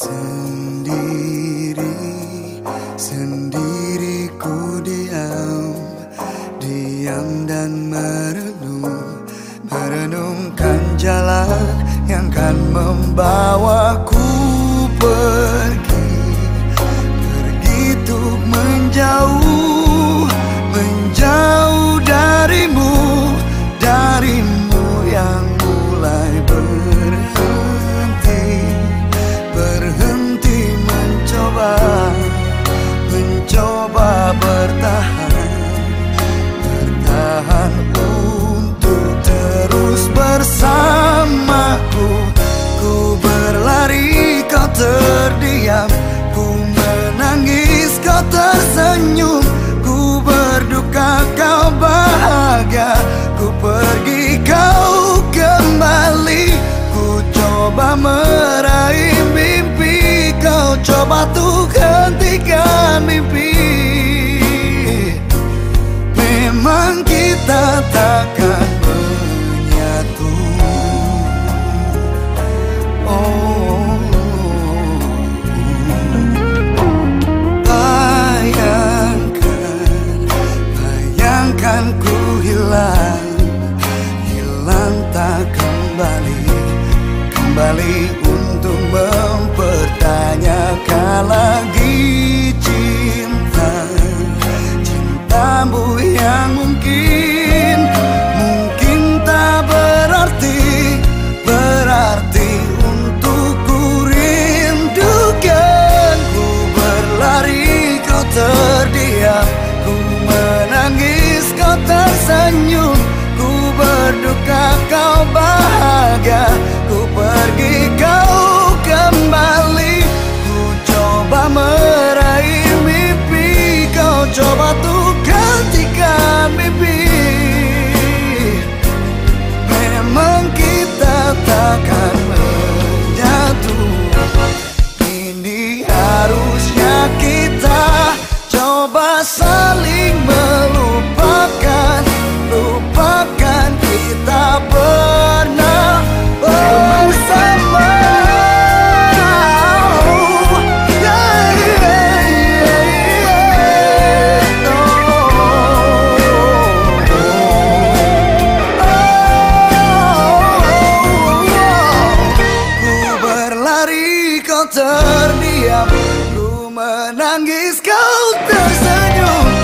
Sendiri, sendiriku diam. Diam dan merenung Merenungkan jalan yang kan membawaku pergi. puerta. terdiam Ku menangis kau tersenyum.